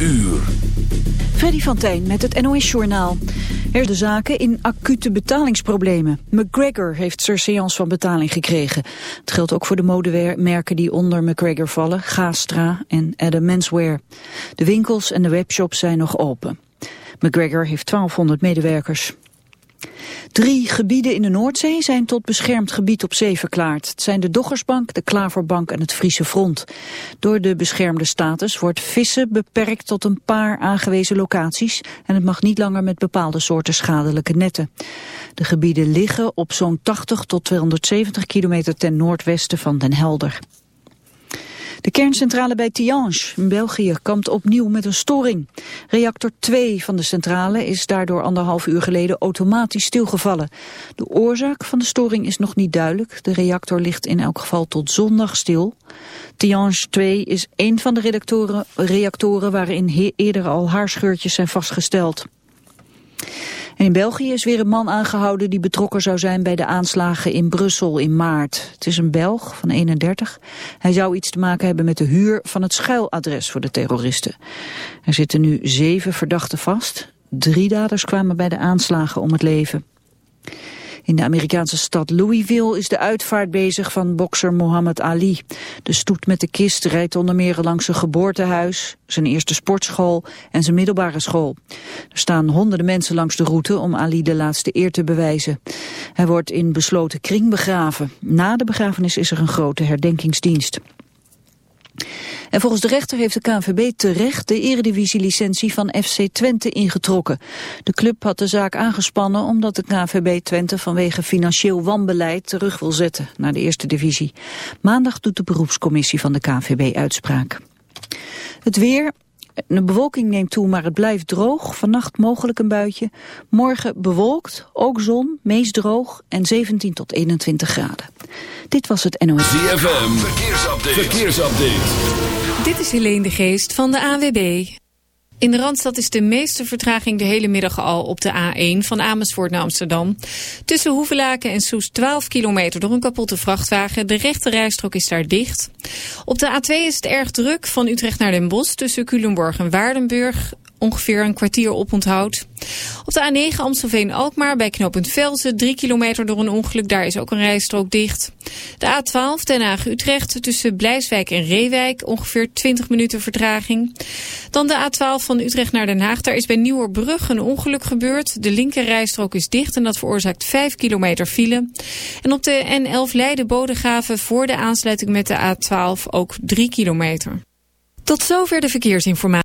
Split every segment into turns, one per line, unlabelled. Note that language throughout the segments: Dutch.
uur.
Freddy van Tijn met het NOS-journaal. Er de zaken in acute betalingsproblemen. McGregor heeft surseance van betaling gekregen. Het geldt ook voor de modemerken die onder McGregor vallen, Gastra en Adam Menswear. De winkels en de webshops zijn nog open. McGregor heeft 1200 medewerkers. Drie gebieden in de Noordzee zijn tot beschermd gebied op zee verklaard. Het zijn de Doggersbank, de Klaverbank en het Friese Front. Door de beschermde status wordt vissen beperkt tot een paar aangewezen locaties... en het mag niet langer met bepaalde soorten schadelijke netten. De gebieden liggen op zo'n 80 tot 270 kilometer ten noordwesten van Den Helder. De kerncentrale bij Tihange in België kampt opnieuw met een storing. Reactor 2 van de centrale is daardoor anderhalf uur geleden automatisch stilgevallen. De oorzaak van de storing is nog niet duidelijk. De reactor ligt in elk geval tot zondag stil. Tihange 2 is een van de reactoren waarin eerder al haarscheurtjes zijn vastgesteld. In België is weer een man aangehouden die betrokken zou zijn bij de aanslagen in Brussel in maart. Het is een Belg van 31. Hij zou iets te maken hebben met de huur van het schuiladres voor de terroristen. Er zitten nu zeven verdachten vast. Drie daders kwamen bij de aanslagen om het leven. In de Amerikaanse stad Louisville is de uitvaart bezig van bokser Muhammad Ali. De stoet met de kist rijdt onder meer langs zijn geboortehuis, zijn eerste sportschool en zijn middelbare school. Er staan honderden mensen langs de route om Ali de laatste eer te bewijzen. Hij wordt in besloten kring begraven. Na de begrafenis is er een grote herdenkingsdienst. En volgens de rechter heeft de KNVB terecht de eredivisielicentie van FC Twente ingetrokken. De club had de zaak aangespannen omdat de KNVB Twente vanwege financieel wanbeleid terug wil zetten naar de eerste divisie. Maandag doet de beroepscommissie van de KNVB uitspraak. Het weer, de bewolking neemt toe, maar het blijft droog. Vannacht mogelijk een buitje. Morgen bewolkt, ook zon, meest droog en 17 tot 21 graden. Dit was het NOS.
ZFM, verkeersupdate. verkeersupdate.
Dit is Helene de Geest van de AWB. In de Randstad is de meeste vertraging de hele middag al op de A1 van Amersfoort naar Amsterdam. Tussen Hoevelaken en Soes 12 kilometer door een kapotte vrachtwagen. De rechte rijstrook is daar dicht. Op de A2 is het erg druk van Utrecht naar Den Bosch tussen Culemborg en Waardenburg ongeveer een kwartier op onthoud. Op de A9 Amstelveen-Alkmaar bij knooppunt Velzen, 3 kilometer door een ongeluk. Daar is ook een rijstrook dicht. De A12 Den Haag-Utrecht tussen Blijswijk en Reewijk, ongeveer 20 minuten vertraging. Dan de A12 van Utrecht naar Den Haag. Daar is bij Nieuwerbrug een ongeluk gebeurd. De linker rijstrook is dicht en dat veroorzaakt 5 kilometer file. En op de N11 Leiden-Bodegraven voor de aansluiting met de A12 ook 3 kilometer. Tot zover de verkeersinformatie.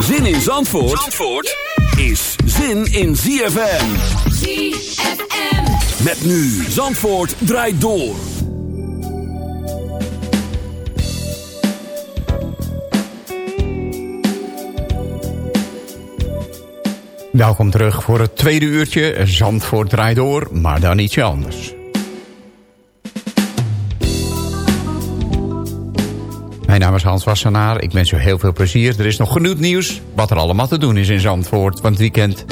Zin in Zandvoort, Zandvoort is zin in ZFM.
ZFM.
Met nu Zandvoort draait door.
Welkom terug voor het tweede uurtje. Zandvoort draait door, maar dan ietsje anders. Mijn naam is Hans Wassenaar. Ik wens u heel veel plezier. Er is nog genoeg nieuws wat er allemaal te doen is in Zandvoort van het weekend.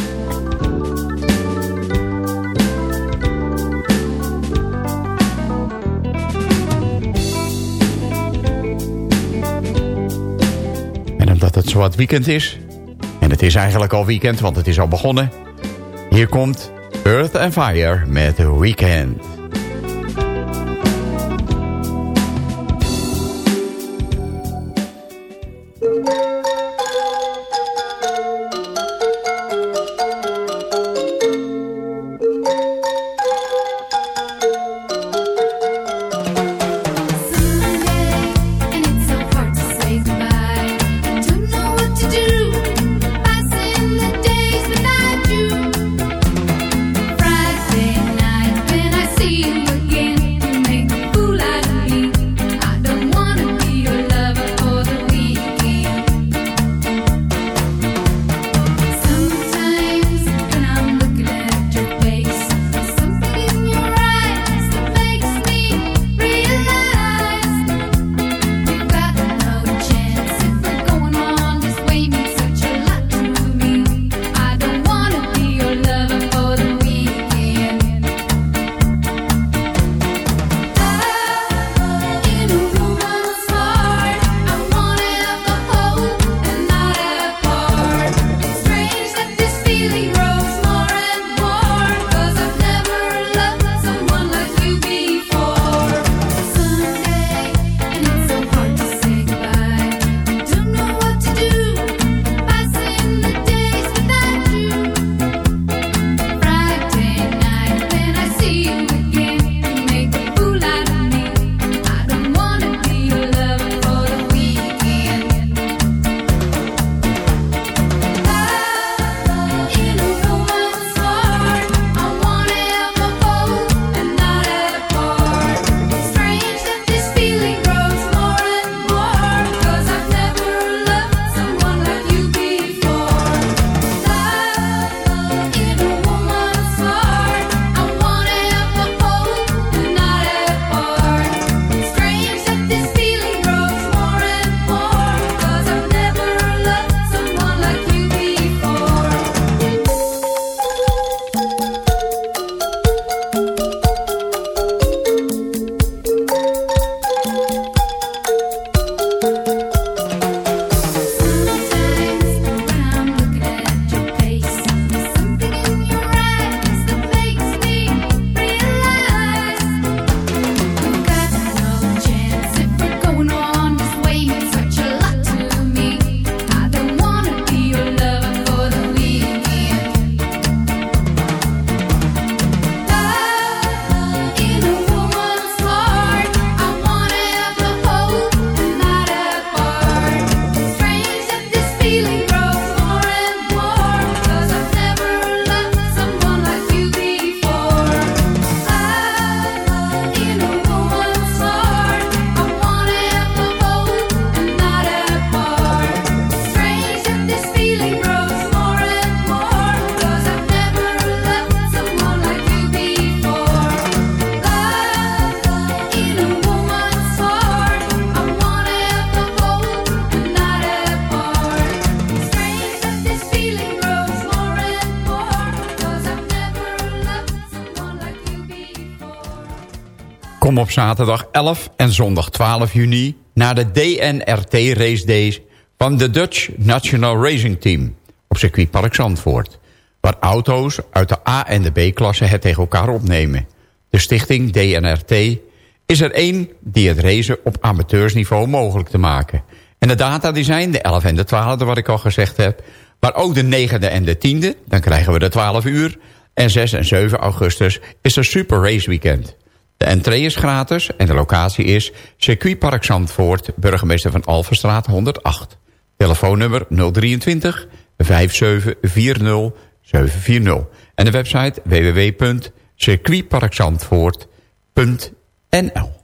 En omdat het zo wat weekend is... en het is eigenlijk al weekend, want het is al begonnen... hier komt Earth and Fire met The Weekend. Zaterdag 11 en zondag 12 juni... naar de DNRT Race Days van de Dutch National Racing Team... op circuitpark Zandvoort... waar auto's uit de A- en de B-klasse het tegen elkaar opnemen. De stichting DNRT is er één die het racen op amateursniveau mogelijk te maken. En de data die zijn de 11 en de 12e, wat ik al gezegd heb... maar ook de 9e en de 10e, dan krijgen we de 12 uur... en 6 en 7 augustus is er Super Race Weekend... De entree is gratis en de locatie is Circuitpark Zandvoort, burgemeester van Alverstraat 108. Telefoonnummer 023 5740 740. En de website www.circuitparkzandvoort.nl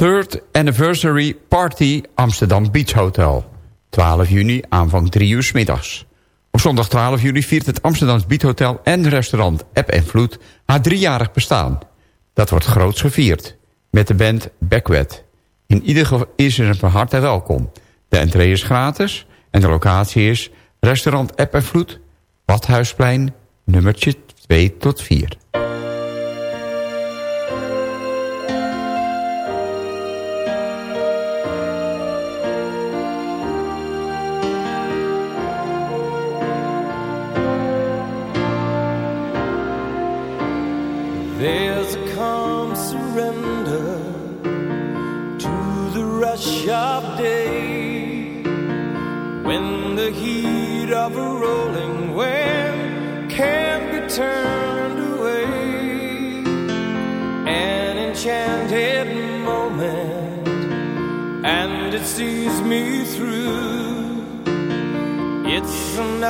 Third Anniversary Party Amsterdam Beach Hotel. 12 juni, aanvang 3 uur middags. Op zondag 12 juli viert het Amsterdams Beach Hotel en restaurant App en Vloed haar driejarig bestaan. Dat wordt groots gevierd met de band Backwet. In ieder geval is er van harte welkom. De entree is gratis en de locatie is restaurant App en Vloed, Badhuisplein, nummertje 2 tot 4.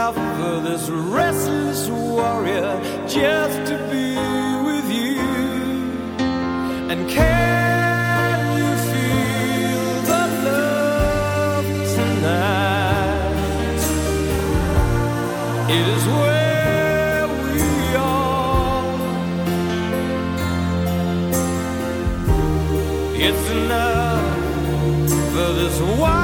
out for this restless warrior just to be with you. And can you feel the love tonight?
It is where we are.
It's enough for this one.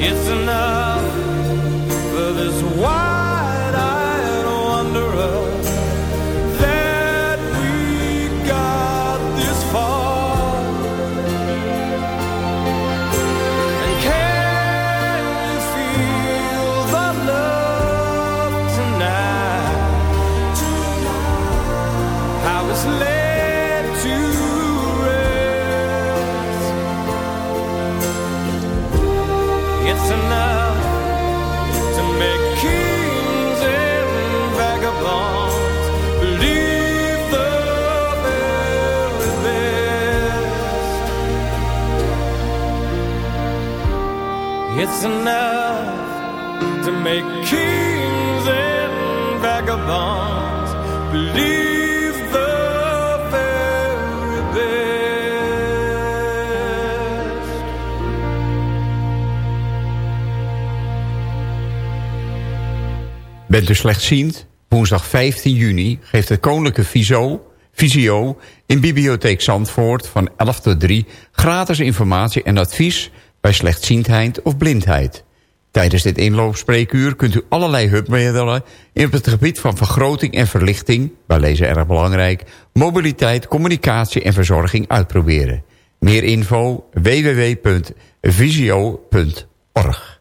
It's enough. To make kings and vagabonds believe.
Bent u slechtziend? Woensdag 15 juni geeft het Koninklijke Viso, Visio in Bibliotheek Zandvoort van 11 tot 3 gratis informatie en advies bij slechtziendheid of blindheid. Tijdens dit inloopspreekuur kunt u allerlei hulpmiddelen in het gebied van vergroting en verlichting, bij lezen erg belangrijk, mobiliteit, communicatie en verzorging uitproberen. Meer info www.visio.org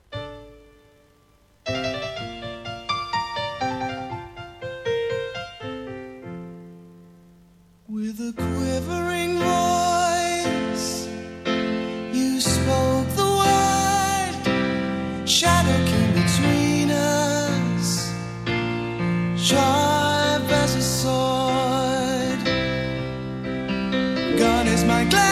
like.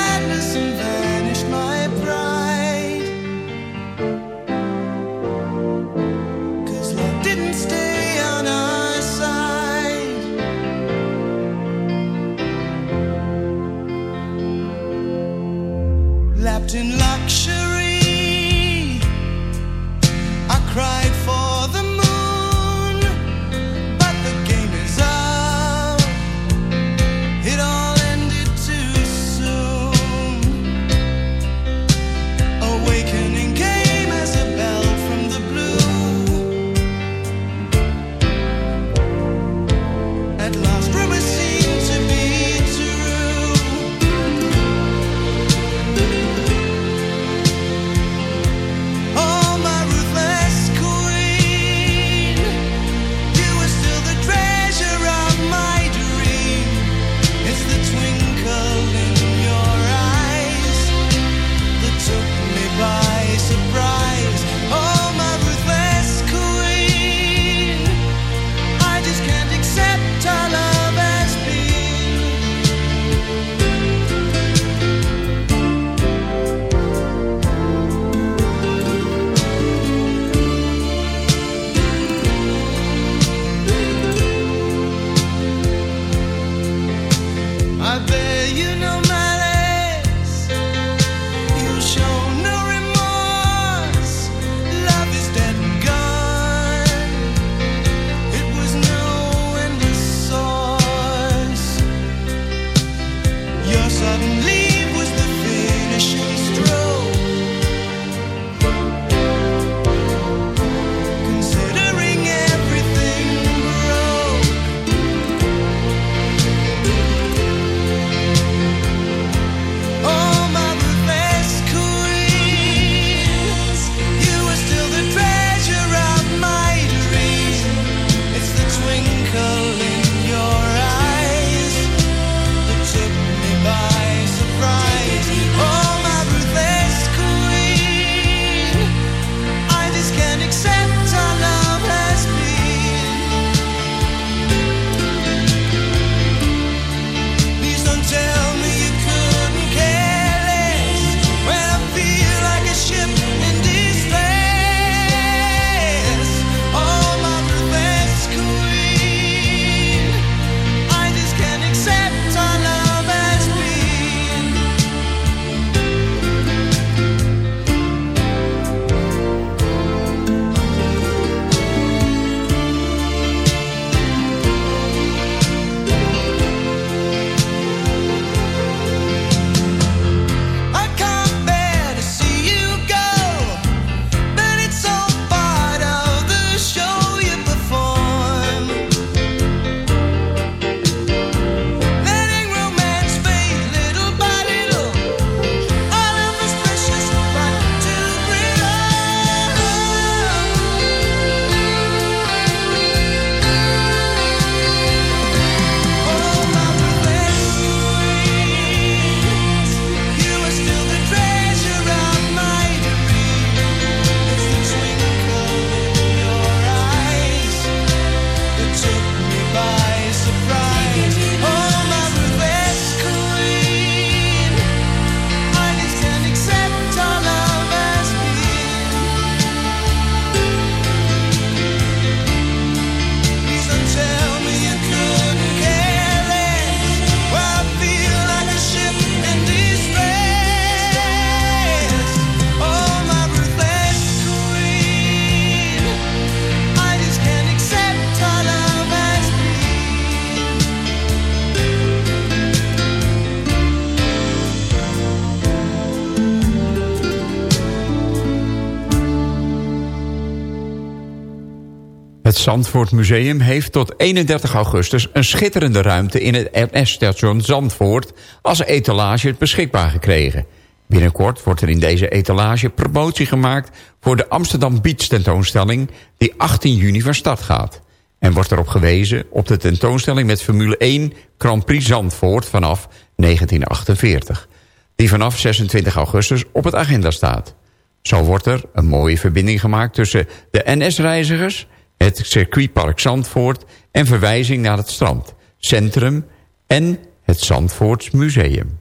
Zandvoort Museum heeft tot 31 augustus... een schitterende ruimte in het NS-station Zandvoort... als etalage beschikbaar gekregen. Binnenkort wordt er in deze etalage promotie gemaakt... voor de Amsterdam Beach tentoonstelling... die 18 juni van start gaat. En wordt erop gewezen op de tentoonstelling met Formule 1 Grand Prix Zandvoort vanaf 1948. Die vanaf 26 augustus op het agenda staat. Zo wordt er een mooie verbinding gemaakt tussen de NS-reizigers het circuitpark Zandvoort en verwijzing naar het strand, centrum en het Zandvoorts Museum.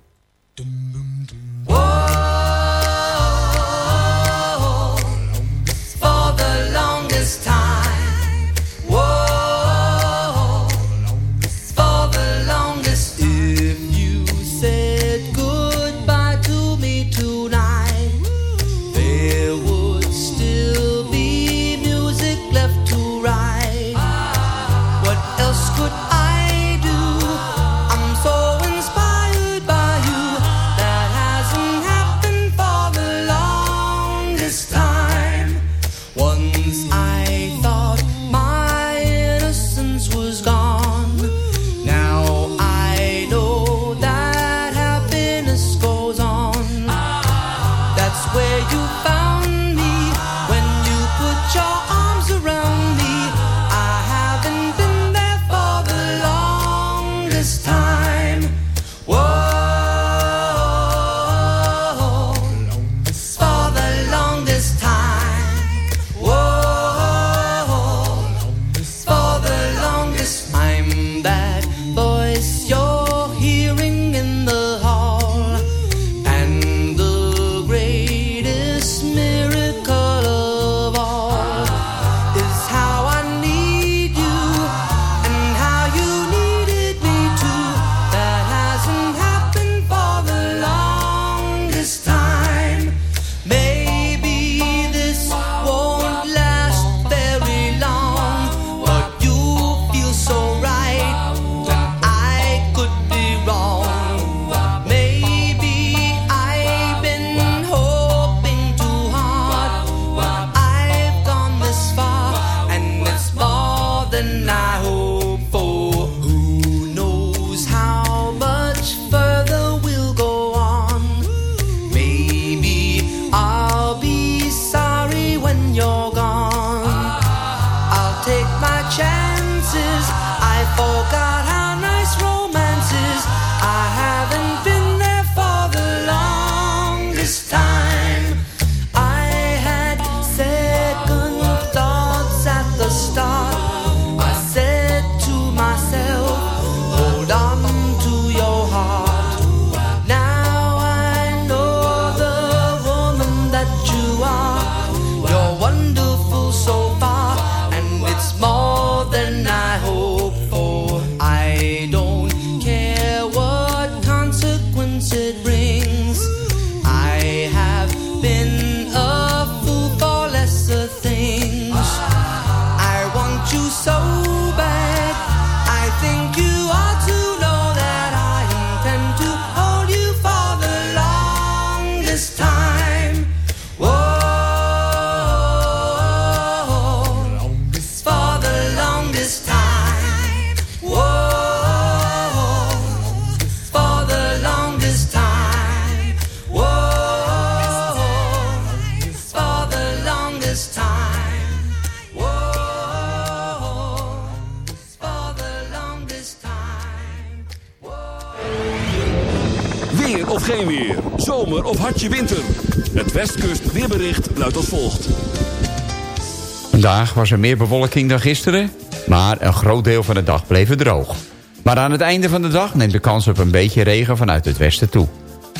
Was er meer bewolking dan gisteren, maar een groot deel van de dag bleef het droog. Maar aan het einde van de dag neemt de kans op een beetje regen vanuit het westen toe.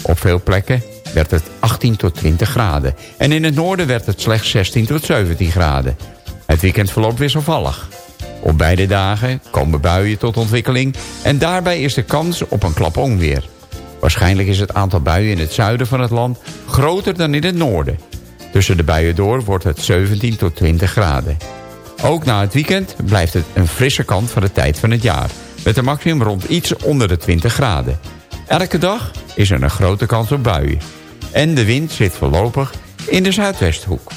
Op veel plekken werd het 18 tot 20 graden. En in het noorden werd het slechts 16 tot 17 graden. Het weekend verloopt wisselvallig. Op beide dagen komen buien tot ontwikkeling... en daarbij is de kans op een klap onweer. Waarschijnlijk is het aantal buien in het zuiden van het land groter dan in het noorden. Tussen de buien door wordt het 17 tot 20 graden. Ook na het weekend blijft het een frisse kant van de tijd van het jaar... met een maximum rond iets onder de 20 graden. Elke dag is er een grote kans op buien. En de wind zit voorlopig in de zuidwesthoek.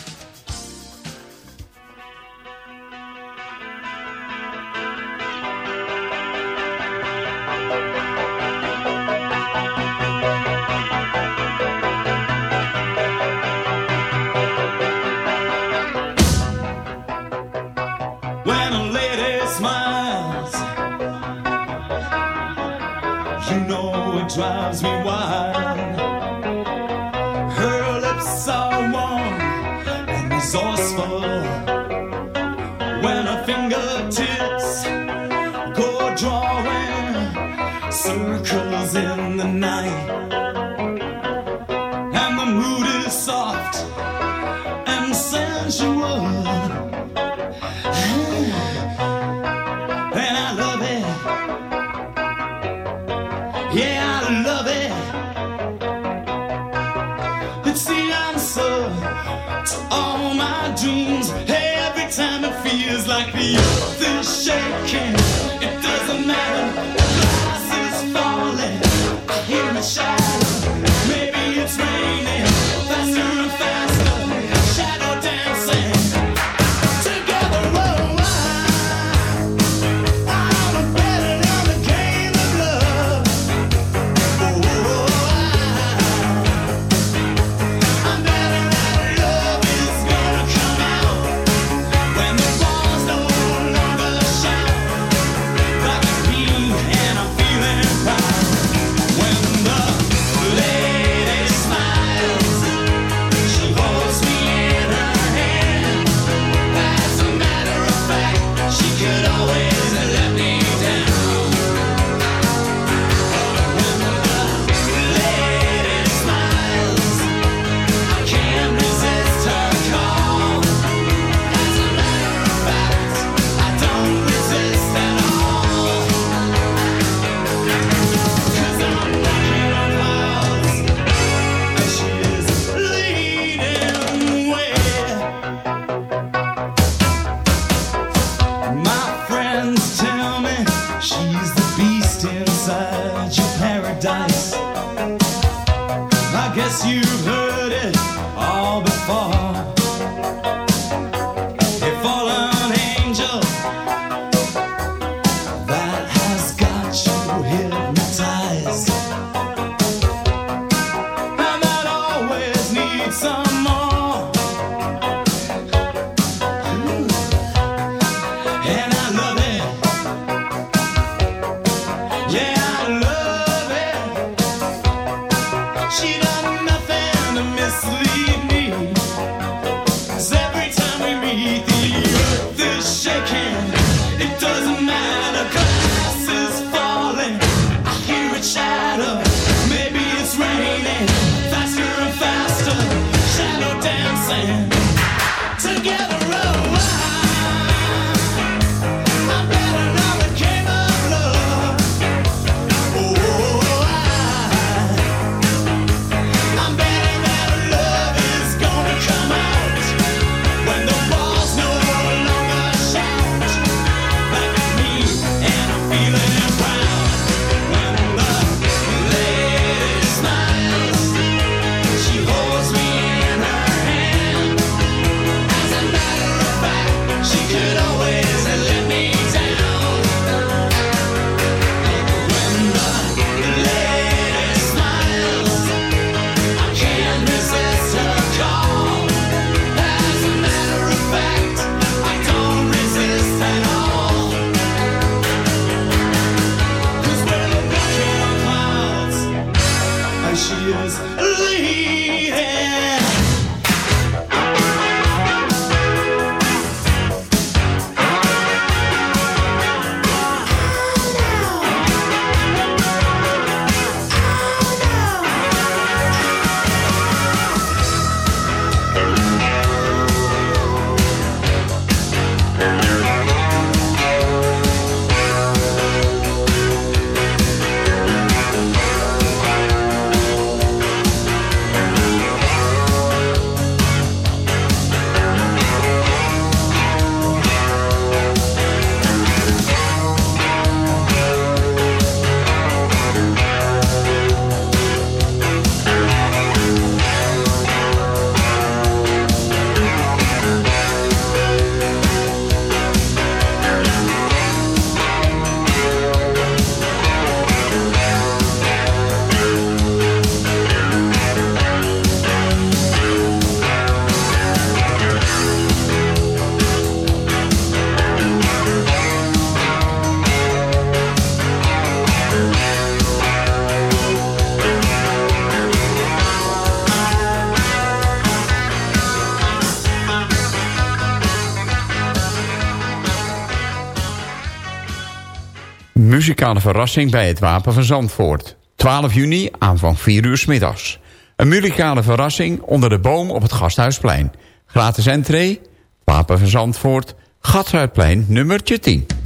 Muzikale verrassing bij het Wapen van Zandvoort. 12 juni, aanvang 4 uur middags. Een muzikale verrassing onder de boom op het Gasthuisplein. Gratis entree, Wapen van Zandvoort, Gasthuisplein nummertje 10.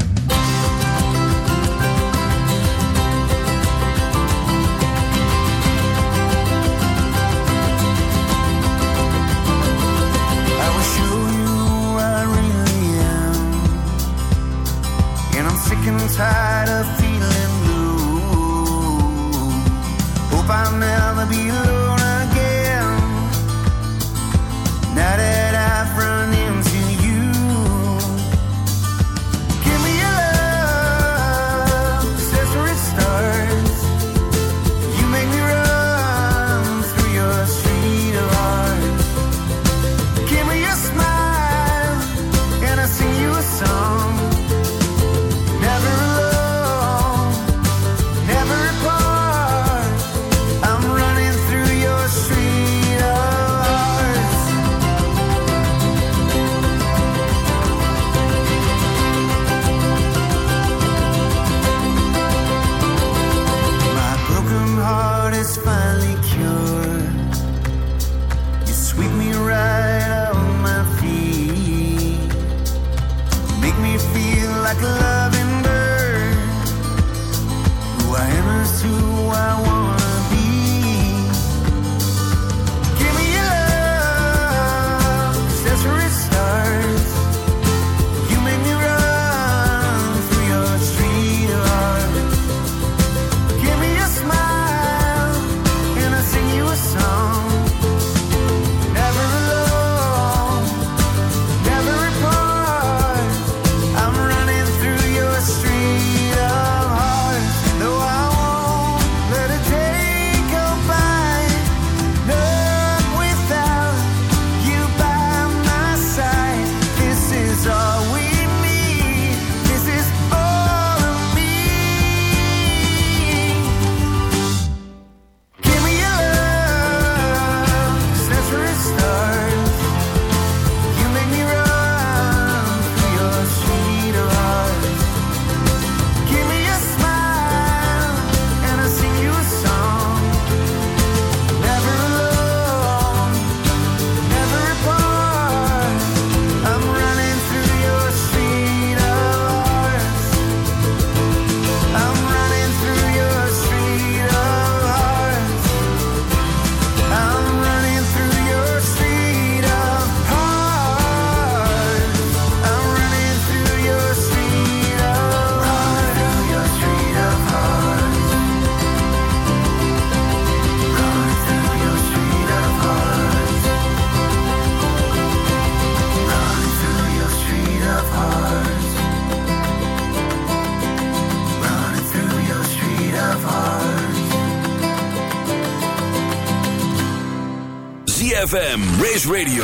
Race Radio,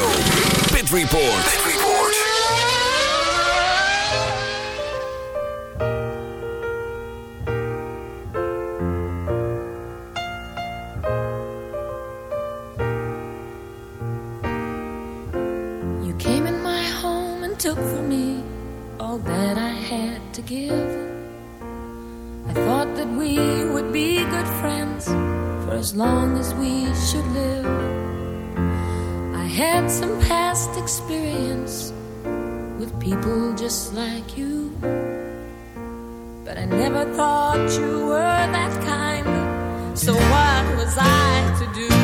Pit Report. Pit Report.
You came in my home and took from me all that I had to give. I thought that we would be good friends for as long as we should live had some past experience with people just like you. But I never thought you were that kind. So what was I to do?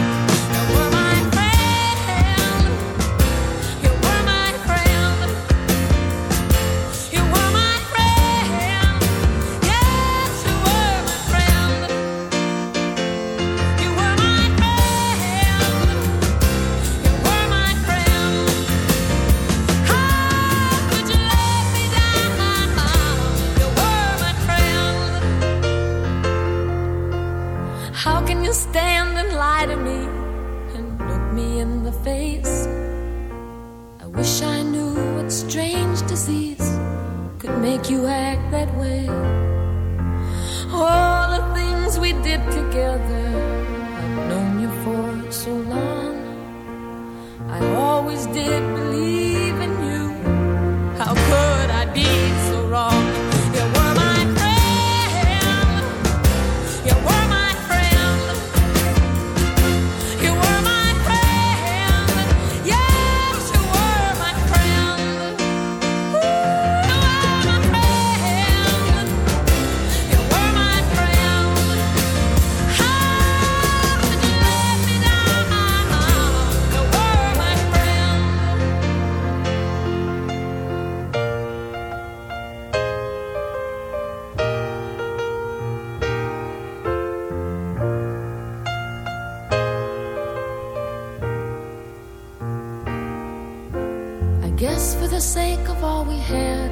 Guess for the sake of all we had,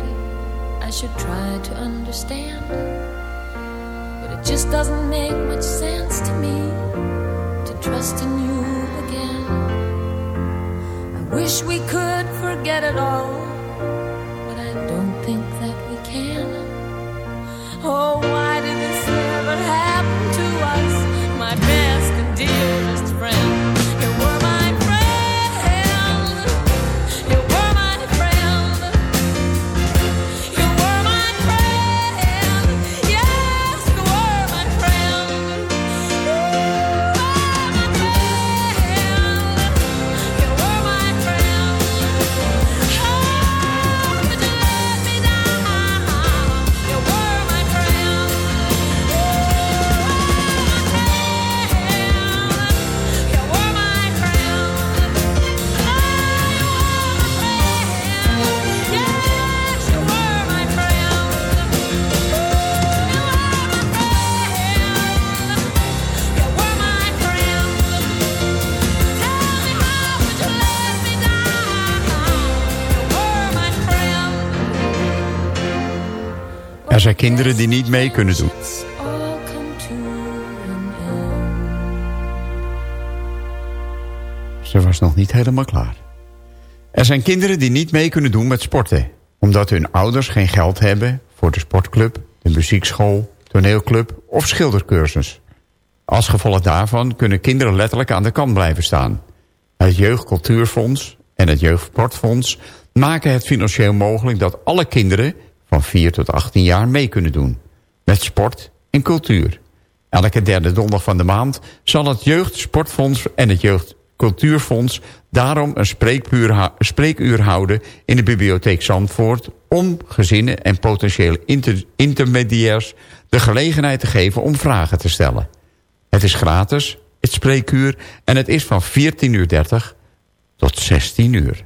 I should try to understand. But it just doesn't make much sense to me to trust in you again. I wish we could forget it all,
Er zijn kinderen die niet mee kunnen doen. Ze was nog niet helemaal klaar. Er zijn kinderen die niet mee kunnen doen met sporten. Omdat hun ouders geen geld hebben voor de sportclub, de muziekschool, toneelclub of schildercursus. Als gevolg daarvan kunnen kinderen letterlijk aan de kant blijven staan. Het Jeugdcultuurfonds en het Jeugdsportfonds maken het financieel mogelijk dat alle kinderen van 4 tot 18 jaar mee kunnen doen. Met sport en cultuur. Elke derde donderdag van de maand zal het Jeugdsportfonds en het Jeugdcultuurfonds daarom een spreekuur, hou- spreekuur houden in de bibliotheek Zandvoort om gezinnen en potentiële inter- intermediairs de gelegenheid te geven om vragen te stellen. Het is gratis, het spreekuur, en het is van 14.30 tot 16 uur.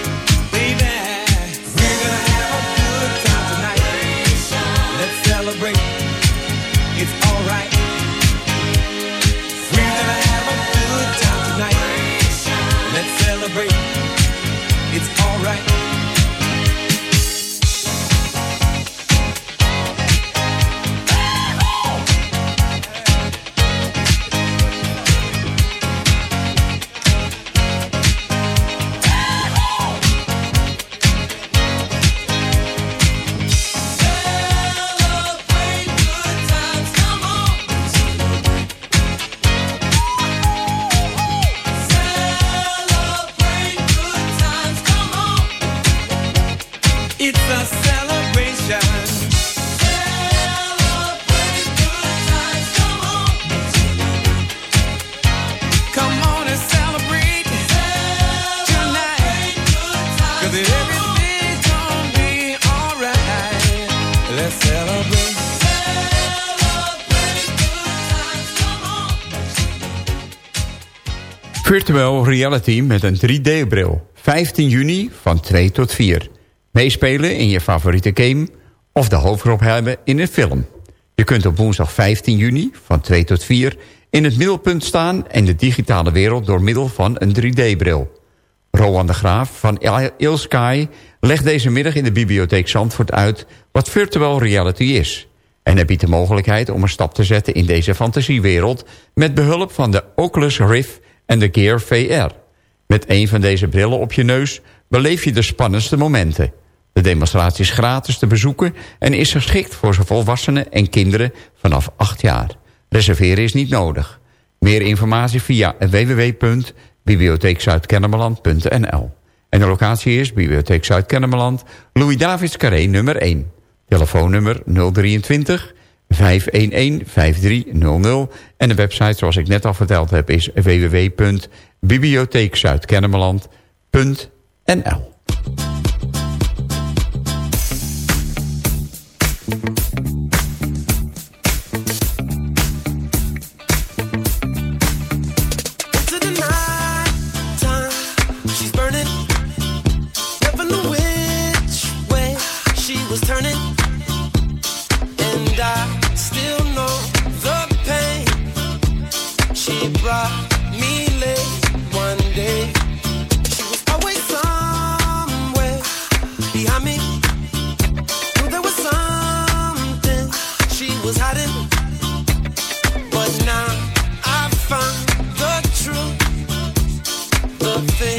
Virtual Reality met een 3D-bril. 15 juni van 2 tot 4. Meespelen in je favoriete game of de hoofdrol hebben in een film. Je kunt op woensdag 15 juni van 2 tot 4 in het middelpunt staan... en de digitale wereld door middel van een 3D-bril. Rowan de Graaf van Ilsky legt deze middag in de bibliotheek Zandvoort uit... wat virtual reality is. En hij biedt de mogelijkheid om een stap te zetten in deze fantasiewereld... met behulp van de Oculus Rift en de Gear VR. Met een van deze brillen op je neus beleef je de spannendste momenten. De demonstratie is gratis te bezoeken en is geschikt voor zowel volwassenen en kinderen vanaf 8 jaar. Reserveren is niet nodig. Meer informatie via www.bibliotheekzuidkennemerland.nl En de locatie is Bibliotheek Zuid-Kennemerland, Louis Davids Carré nummer 1. Telefoonnummer 023 511 5300 en de website zoals ik net al verteld heb is www.bibliotheekzuidkennemerland.nl
the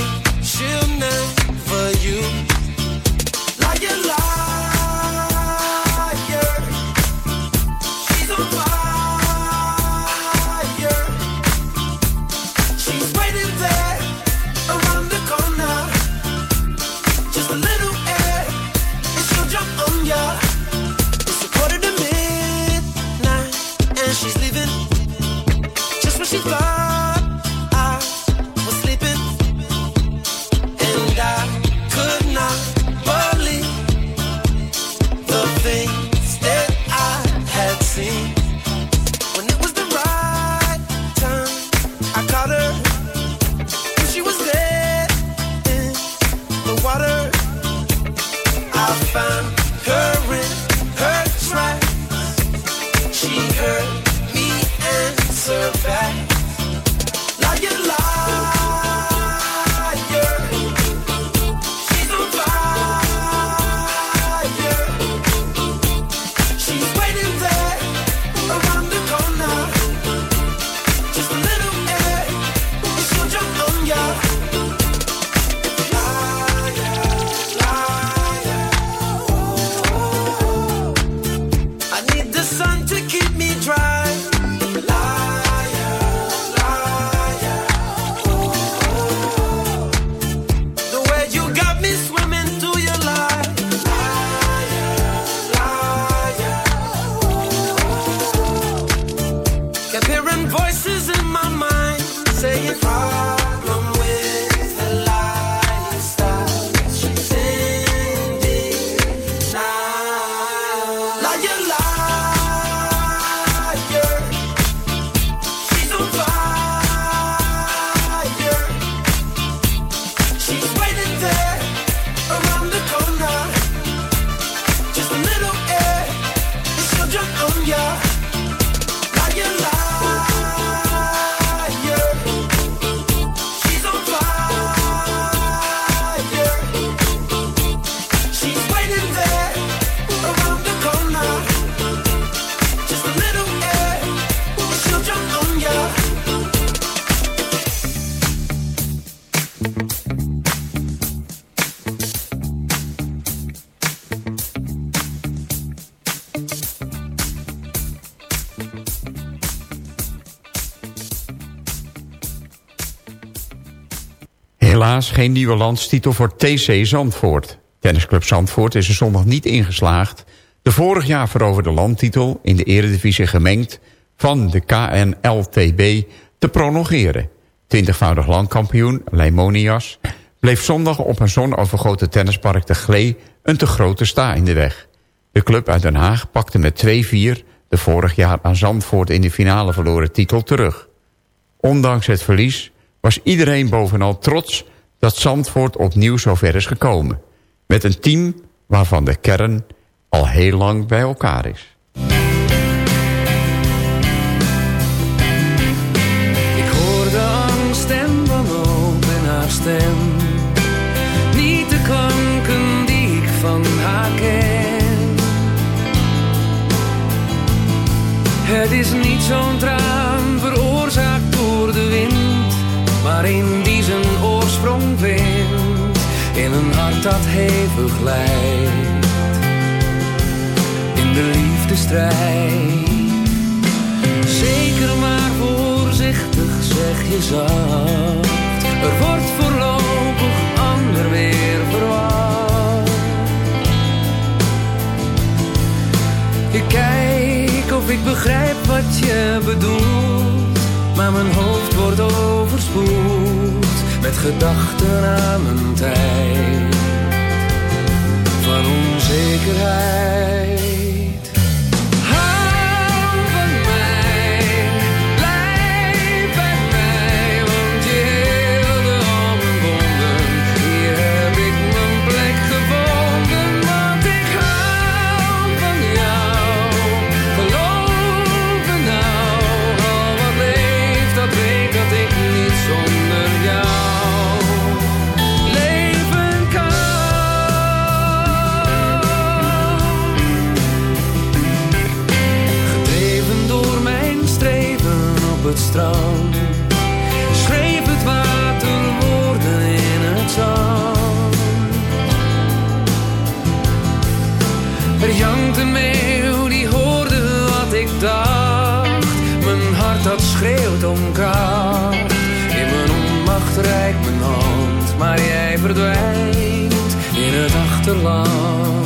Geen nieuwe landstitel voor TC Zandvoort. Tennisclub Zandvoort is er zondag niet ingeslaagd... de vorig jaar veroverde landtitel in de eredivisie gemengd... van de KNLTB te prolongeren. Twintigvoudig landkampioen Leimonias bleef zondag op een zonovergoten tennispark de Glee... een te grote sta in de weg. De club uit Den Haag pakte met 2-4 de vorig jaar aan Zandvoort in de finale verloren titel terug. Ondanks het verlies was iedereen bovenal trots dat Zandvoort opnieuw zover is gekomen. Met een team waarvan de kern al heel lang bij elkaar is.
Ik hoor de angst en wanhoop in haar stem. Niet de klanken die ik van haar ken. Het is niet zo'n traan veroorzaakt door de wind, maar een in een hart dat hevig lijdt. In de liefdestrijd. Zeker maar voorzichtig zeg je zacht. Er wordt voorlopig ander weer verwacht. Ik kijk of ik begrijp wat je bedoelt. Maar mijn hoofd wordt overspoeld met gedachten aan een tijd van onzekerheid. Het Schreef het water woorden in het zand. Er jankt een meeuw die hoorde wat ik dacht. Mijn hart dat schreeuwt om kracht. In mijn onmacht reikt mijn hand Maar jij verdwijnt in het achterland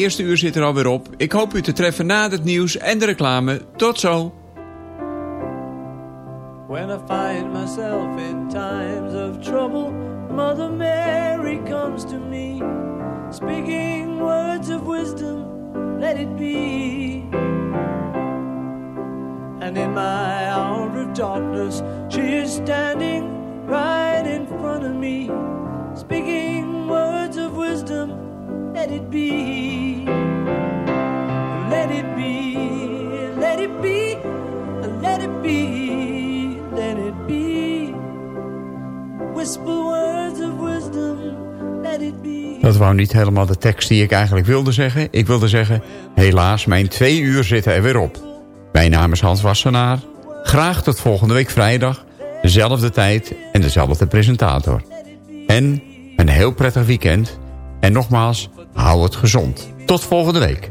eerste uur zit er alweer op. Ik hoop u te treffen na het nieuws en de reclame. Tot zo.
When I find myself in times of trouble, Mother Mary comes to me, speaking words of wisdom, let it be. And in my hour of darkness, she is standing right in front of me, speaking words of wisdom, let it be. Let it be, let it be, let it be, let it be. Whisper words of wisdom, Dat wou niet helemaal de tekst die ik eigenlijk wilde zeggen. Ik wilde zeggen, helaas, mijn twee uur zitten er weer op. Mijn naam is Hans Wassenaar. Graag tot volgende week vrijdag. Dezelfde tijd en dezelfde presentator. En een heel prettig weekend. En nogmaals, hou het gezond. Tot volgende week.